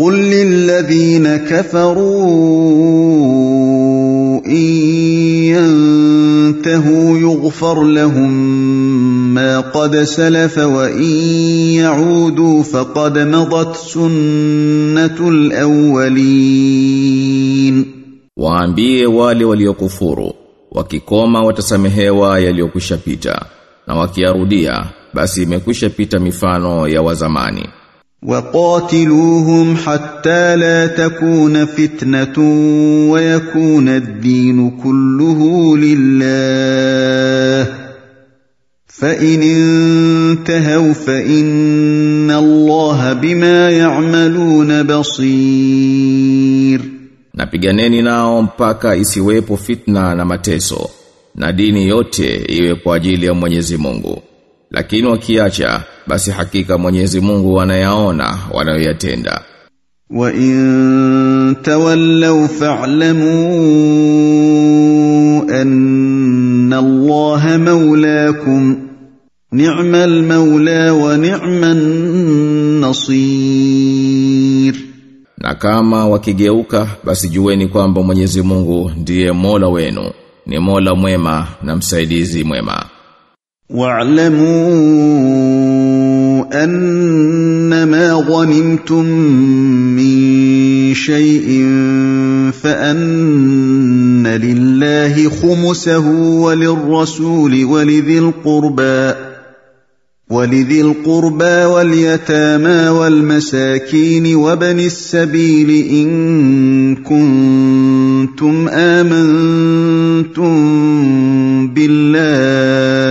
قل للذين كفروا إن ينتهوا يغفر لهم ما قد سلف وإن يعودوا فقد مضت سنة الأولين Waambie wale waliokufuru wakikoma watasamehewa yaliyokwisha pita na wakiarudia basi imekwisha pita mifano ya wazamani وقاتلوهم حتى لا تكون فتنة ويكون الدين كله لله فإن انتهوا فإن الله بما يعملون بصير na piganeni nao mpaka isiwepo fitna na mateso na dini yote iwe kwa ajili ya Mwenyezi Mungu lakini wakiacha basi hakika Mwenyezi Mungu anayaona wanayoyatenda. Wa in tawallaw fa'lamu anna Allaha mawlaakum. Ni'mal mawla wa ni'man nasir. Na kama wakigeuka basi jueni kwamba Mwenyezi Mungu ndiye Mola wenu. Ni Mola mwema na msaidizi mwema. واعلموا أنما غنمتم من شيء فأن لله خمسه وللرسول ولذي القربى ولذي القربى واليتامى والمساكين وبن السبيل إن كنتم آمنتم بالله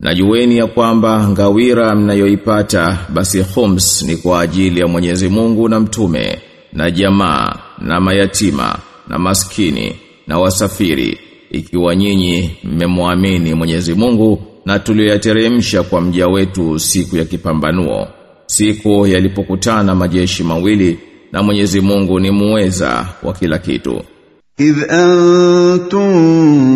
Najueni ya kwamba ngawira mnayoipata basi khums ni kwa ajili ya Mwenyezi Mungu na mtume na jamaa na mayatima na maskini na wasafiri ikiwa nyinyi mmemwamini Mwenyezi Mungu na tuliyoyateremsha kwa mja wetu siku ya kipambanuo siku yalipokutana majeshi mawili na Mwenyezi Mungu ni muweza wa kila kitu. Idh antum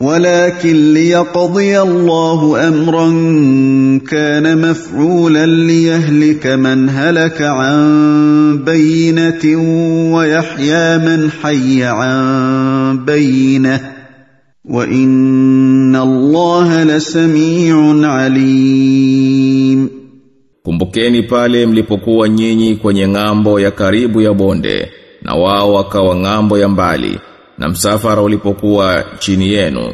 ولكن ليقضي الله امرا كان مفعولا ليهلك من هلك عن بينه ويحيى من حي عن بينه وان الله لسميع عليم Kumbukeni pale mlipokuwa nyinyi kwenye ng'ambo ya karibu ya bonde na wao wakawa ng'ambo ya mbali na msafara ulipokuwa chini yenu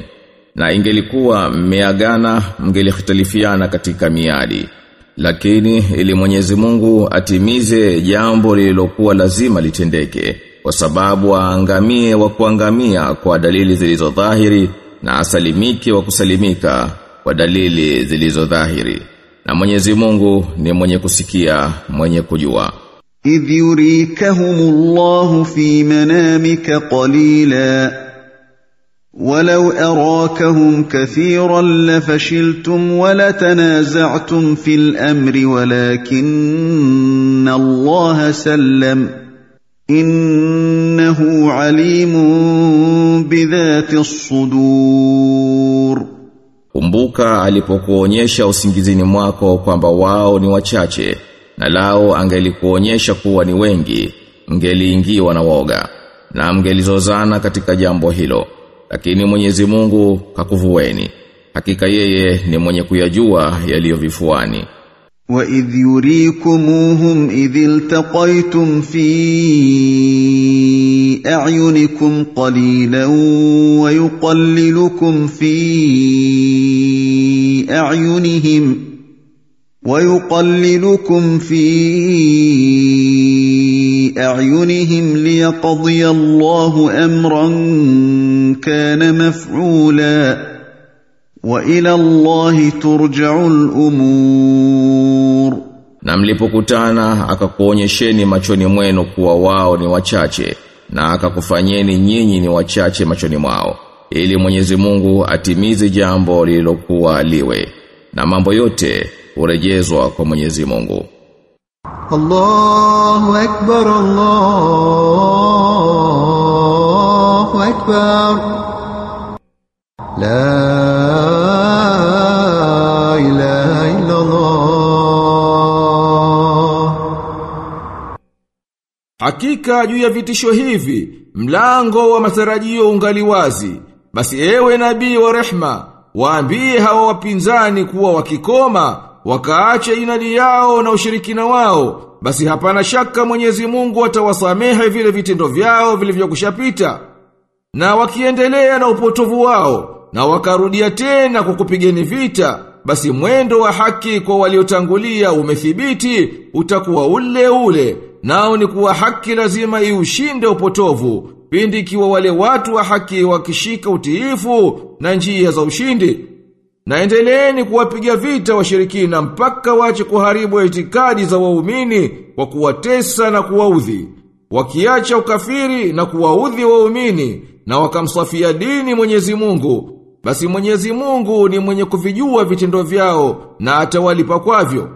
na ingelikuwa mmeagana mngelihitalifiana katika miadi. Lakini ili Mwenyezi Mungu atimize jambo lililokuwa lazima litendeke kwa sababu aangamie wa kuangamia kwa dalili zilizo dhahiri na asalimike wa kusalimika kwa dalili zilizo dhahiri na Mwenyezi Mungu ni mwenye kusikia mwenye kujua إذ يريكهم الله في منامك قليلا ولو أراكهم كثيرا لفشلتم ولتنازعتم في الأمر ولكن الله سلم إنه عليم بذات الصدور Kumbuka alipokuonyesha usingizini mwako kwamba wao ni wachache na lao angelikuonyesha kuwa ni wengi mngeliingiwa na woga na mngelizozana katika jambo hilo. Lakini Mwenyezi Mungu kakuvueni hakika yeye ni mwenye kuyajua yaliyovifuani wa idh yurikumuhum idh iltaqaytum fi a'yunikum qalilan wa yuqallilukum fi a'yunihim. ويقللكم في اعينهم ليقضي الله امرا كان مفعولا والى الله ترجع الامور Na mlipokutana akakuonyesheni machoni mwenu kuwa wao ni wachache na akakufanyeni nyinyi ni wachache machoni mwao ili Mwenyezi Mungu atimize jambo lililokuwa liwe na mambo yote urejezwa kwa Mwenyezi Mungu. Allahu akbar Allahu akbar. La ilaha illa Allah Hakika juu ya vitisho hivi mlango wa matarajio ungali wazi. Basi ewe nabii wa rehma waambie hawa wapinzani kuwa wakikoma wakaacha inadi yao na ushirikina wao, basi hapana shaka Mwenyezi Mungu atawasamehe vile vitendo vyao vilivyokushapita. Na wakiendelea na upotovu wao, na wakarudia tena kwa kupigeni vita, basi mwendo wa haki kwa waliotangulia umethibiti, utakuwa ule ule, nao ni kuwa haki lazima iushinde upotovu, pindi ikiwa wale watu wa haki wakishika utiifu na njia za ushindi. Na endeleeni kuwapiga vita washirikina mpaka wache kuharibu itikadi za waumini kwa kuwatesa na kuwaudhi. Wakiacha ukafiri na kuwaudhi waumini na wakamsafia dini Mwenyezi Mungu, basi Mwenyezi Mungu ni mwenye kuvijua vitendo vyao na atawalipa kwavyo.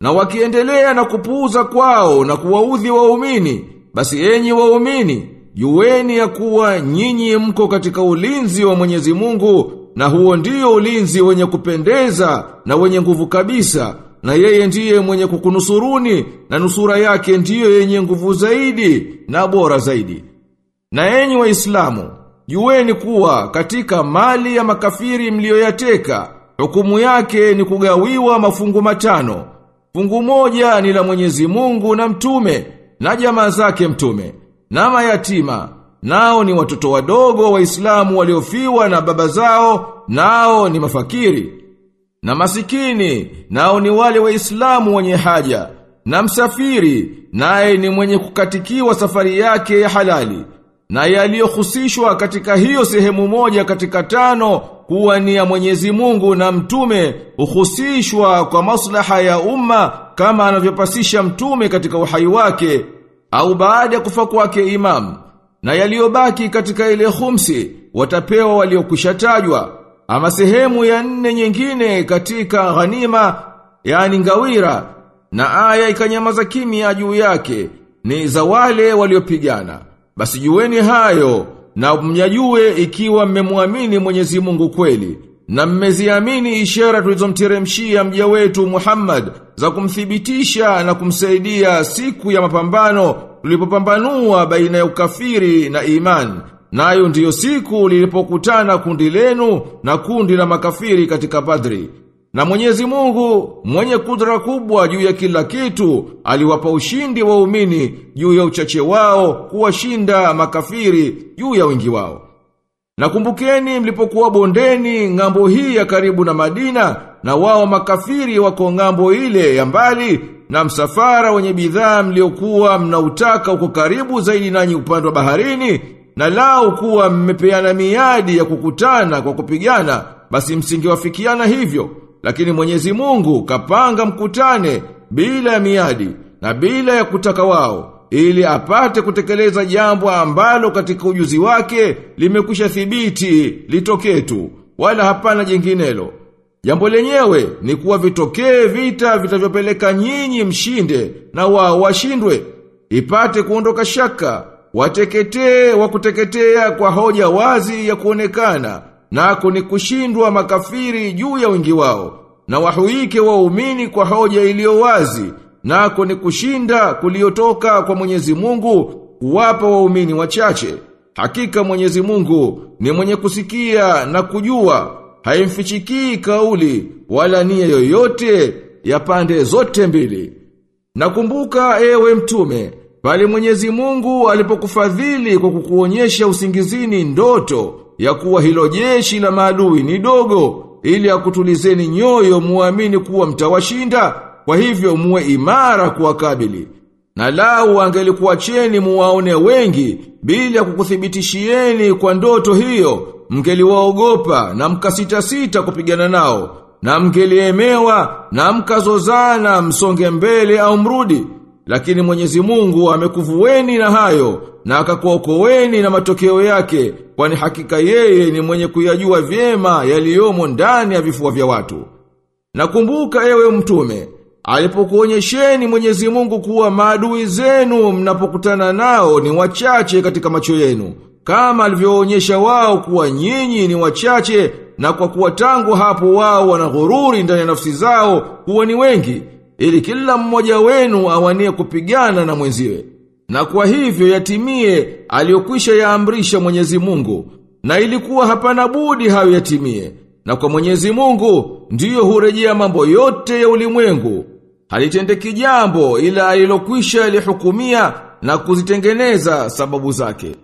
Na wakiendelea na kupuuza kwao na kuwaudhi waumini, basi enyi waumini, jueni ya kuwa nyinyi mko katika ulinzi wa Mwenyezi Mungu na huo ndio ulinzi wenye kupendeza na wenye nguvu kabisa na yeye ndiye mwenye kukunusuruni na nusura yake ndiyo yenye nguvu zaidi na bora zaidi. Na enyi waislamu, jueni kuwa katika mali ya makafiri mliyoyateka, hukumu yake ni kugawiwa mafungu matano. Fungu moja ni la Mwenyezi Mungu na mtume na jamaa zake mtume na mayatima nao ni watoto wadogo waislamu waliofiwa na baba zao nao ni mafakiri na masikini nao ni wale waislamu wenye haja na msafiri naye ni mwenye kukatikiwa safari yake ya halali na yaliyohusishwa katika hiyo sehemu moja katika tano kuwa ni ya Mwenyezi Mungu na mtume uhusishwa kwa maslaha ya umma kama anavyopasisha mtume katika uhai wake au baada ya kufa kwake imam na yaliyobaki katika ile khumsi watapewa waliokushatajwa ama sehemu ya nne nyingine katika ghanima yani ngawira na aya ikanyamaza kimya juu yake ni za wale waliopigana. Basi jueni hayo na mnyajue ikiwa mmemwamini Mwenyezi Mungu kweli na mmeziamini ishara tulizomteremshia mja wetu Muhammad za kumthibitisha na kumsaidia siku ya mapambano tulipopambanua baina ya ukafiri na iman nayo ndiyo siku lilipokutana kundi lenu na kundi la makafiri katika Badri na Mwenyezi Mungu mwenye kudra kubwa juu ya kila kitu aliwapa ushindi waumini juu ya uchache wao kuwashinda makafiri juu ya wingi wao. Nakumbukeni mlipokuwa bondeni ng'ambo hii ya karibu na Madina na wao makafiri wako ng'ambo ile ya mbali na msafara wenye bidhaa mliokuwa mnautaka uko karibu zaidi nanyi upande wa baharini na lao kuwa mmepeana miadi ya kukutana kwa kupigana basi msingewafikiana hivyo. Lakini Mwenyezi Mungu kapanga mkutane bila ya miadi na bila ya kutaka wao ili apate kutekeleza jambo ambalo katika ujuzi wake limekwisha thibiti litoketu wala hapana jinginelo. Jambo lenyewe ni kuwa vitokee vita vitavyopeleka nyinyi mshinde na wao washindwe. Ipate kuondoka shaka wateketee wa kuteketea kwa hoja wazi ya kuonekana nako ni kushindwa makafiri juu ya wingi wao na wahuike waumini kwa hoja iliyo wazi nako ni kushinda kuliotoka kwa Mwenyezi Mungu kuwapa waumini wachache. Hakika Mwenyezi Mungu ni mwenye kusikia na kujua. Haimfichikii kauli wala nia yoyote ya pande zote mbili. Nakumbuka ewe mtume bali Mwenyezi Mungu alipokufadhili kwa kukuonyesha usingizini ndoto ya kuwa hilo jeshi la maadui ni dogo ili akutulizeni nyoyo muamini kuwa mtawashinda kwa hivyo muwe imara kuwakabili. Na lau angelikuacheni muwaone wengi bila kukuthibitishieni kwa ndoto hiyo, mngeliwaogopa na mkasitasita kupigana nao, na mngeliemewa na mkazozana msonge mbele au mrudi. Lakini Mwenyezi Mungu amekuvueni na hayo na akakuokoeni na matokeo yake, kwani hakika yeye ni mwenye kuyajua vyema yaliyomo ndani ya vifua vya watu. Nakumbuka ewe mtume, alipokuonyesheni Mwenyezi Mungu kuwa maadui zenu mnapokutana nao ni wachache katika macho yenu, kama alivyoonyesha wao kuwa nyinyi ni wachache na kwa kuwa tangu hapo wao wana ghururi ndani ya nafsi zao kuwa ni wengi, ili kila mmoja wenu awanie kupigana na mwenziwe. Na kwa hivyo yatimie aliyokwisha yaamrisha Mwenyezi Mungu, na ilikuwa hapana budi hayo yatimie. Na kwa Mwenyezi Mungu ndiyo hurejea mambo yote ya ulimwengu. Halitendeki jambo ila alilokwisha alihukumia na kuzitengeneza sababu zake.